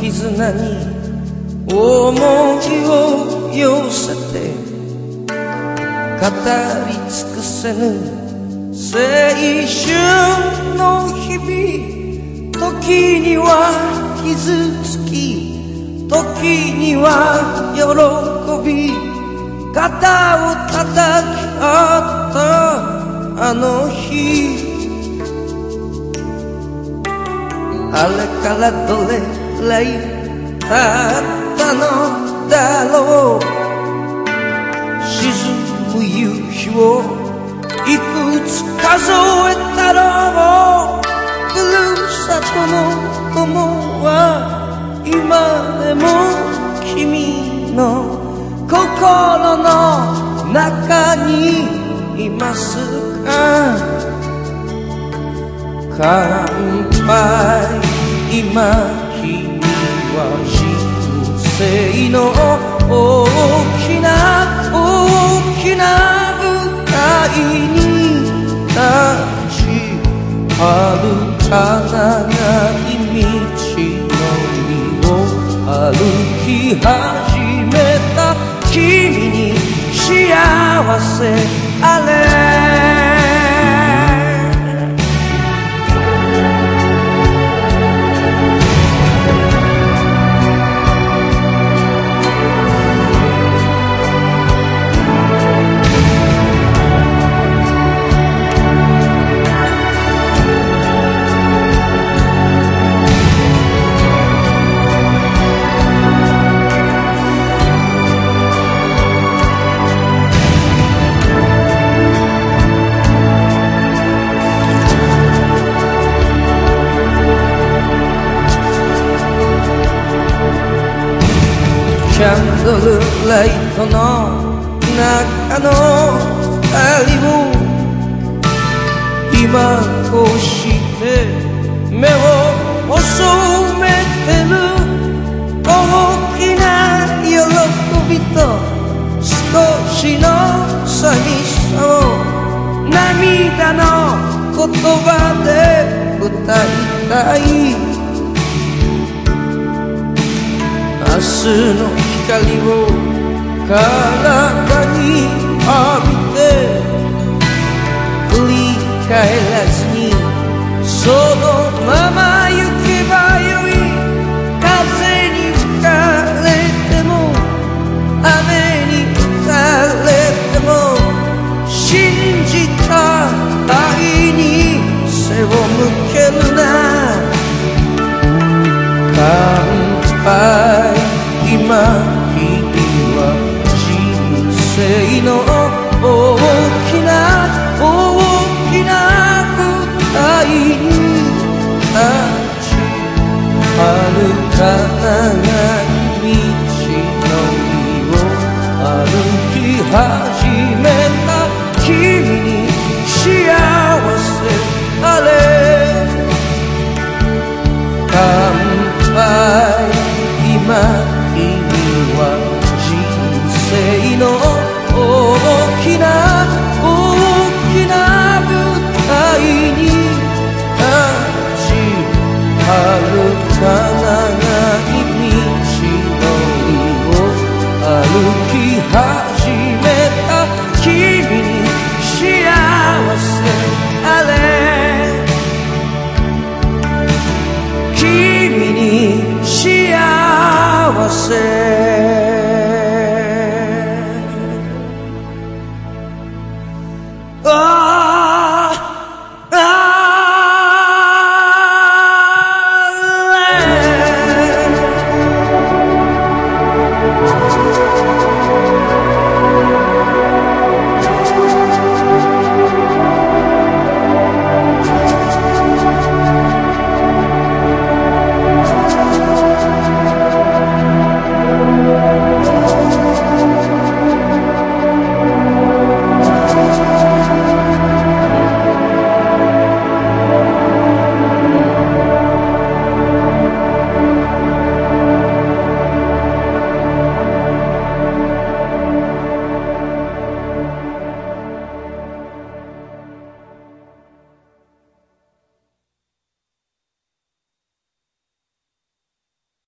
絆に思いを寄せて語り尽くせぬ青春の日々時には傷つき時には喜び肩を叩き合ったあの日あれからどれくらい経ったのだろう。沈む夕日をいくつ数えたろう。ふるさとの友は今でも君の心の中にいますか？乾杯今君は人生の大きな大きな舞台に立ち遥か長い道のりを歩き始めた君に幸せあれャンドルライトの中の二人を今こうして目を細めてる大きな喜びと少しの寂しさを涙の言葉で歌いたい。明日の光を体に浴びて振り返らずにそのまま行けばよい。風に吹かれても雨に打たれても信じた愛に背を向けるな。乾杯今。始めた君に幸せあれ。乾杯今君は人生の大きな大きな舞台に立ち遥か長い道のりを歩き始め君に幸せ